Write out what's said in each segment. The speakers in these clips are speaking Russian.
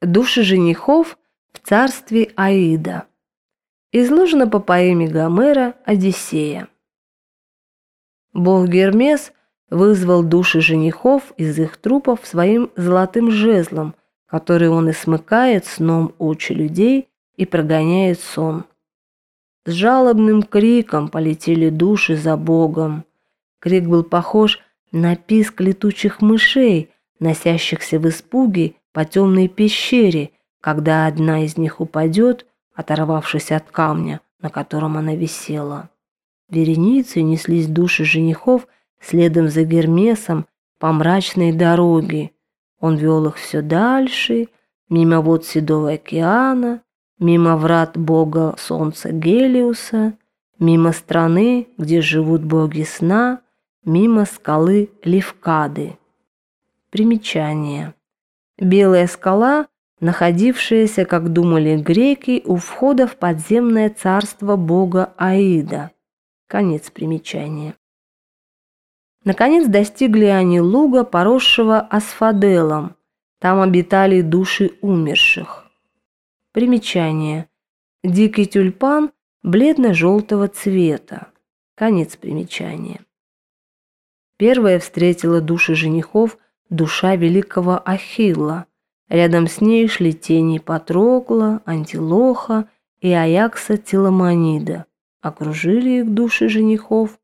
Души женихов в царстве Аида. Изложено по поэме Гомера «Одиссея». Бог Гермес вызвал души женихов из их трупов своим золотым жезлом, который он и смыкает сном очи людей и прогоняет сон. С жалобным криком полетели души за Богом. Крик был похож на писк летучих мышей, носящихся в испуге по темной пещере, когда одна из них упадет, оторвавшись от камня, на котором она висела. Вереницей неслись души женихов следом за Гермесом по мрачной дороге. Он вел их все дальше, мимо вод Седого океана, мимо врат бога солнца Гелиуса, мимо страны, где живут боги сна, мимо скалы Левкады. Примечание. Белая скала, находившаяся, как думали греки, у входа в подземное царство бога Аида. Конец примечания. Наконец достигли они луга, поросшего асфаделом. Там обитали души умерших. Примечание. Дикий тюльпан бледно-желтого цвета. Конец примечания. Первая встретила души женихов душа великого Ахилла. Рядом с ней шли тени Патрокла, Антилоха и Аякса Теламонида. Окружили их души женихов.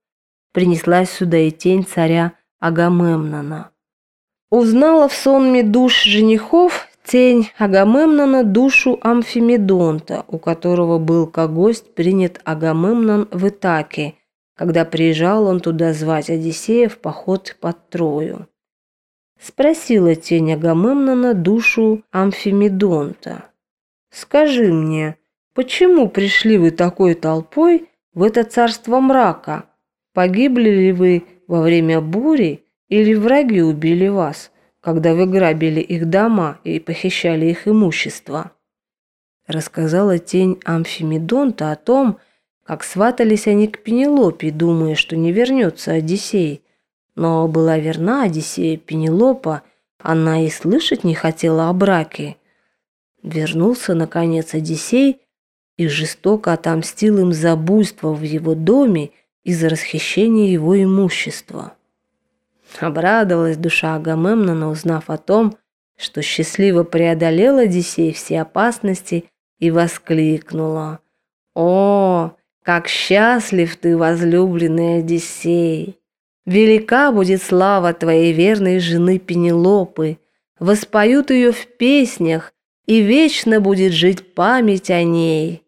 Принеслась сюда и тень царя Агамемнона. Узнала в сонме душ женихов тень Агамемнона душу Амфимедонта, у которого был как гость принят Агамемнон в Итаке, когда приезжал он туда звать Одиссея в поход под Трою. Спросила тень Агамемнона душу Амфимедонта. «Скажи мне, почему пришли вы такой толпой в это царство мрака? Погибли ли вы во время бури или враги убили вас, когда вы грабили их дома и похищали их имущество?» Рассказала тень Амфимедонта о том, как сватались они к Пенелопе, думая, что не вернется Одиссей, но была верна Одиссея Пенелопа, она и слышать не хотела о браке. Вернулся, наконец, Одиссей и жестоко отомстил им за буйство в его доме и за расхищение его имущества. Обрадовалась душа Агамемнона, узнав о том, что счастливо преодолел Одиссей все опасности и воскликнула. «О, как счастлив ты, возлюбленный Одиссей! Велика будет слава твоей верной жены Пенелопы, воспоют ее в песнях, и вечно будет жить память о ней.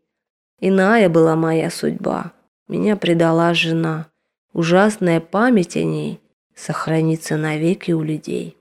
Иная была моя судьба, меня предала жена. Ужасная память о ней сохранится навеки у людей.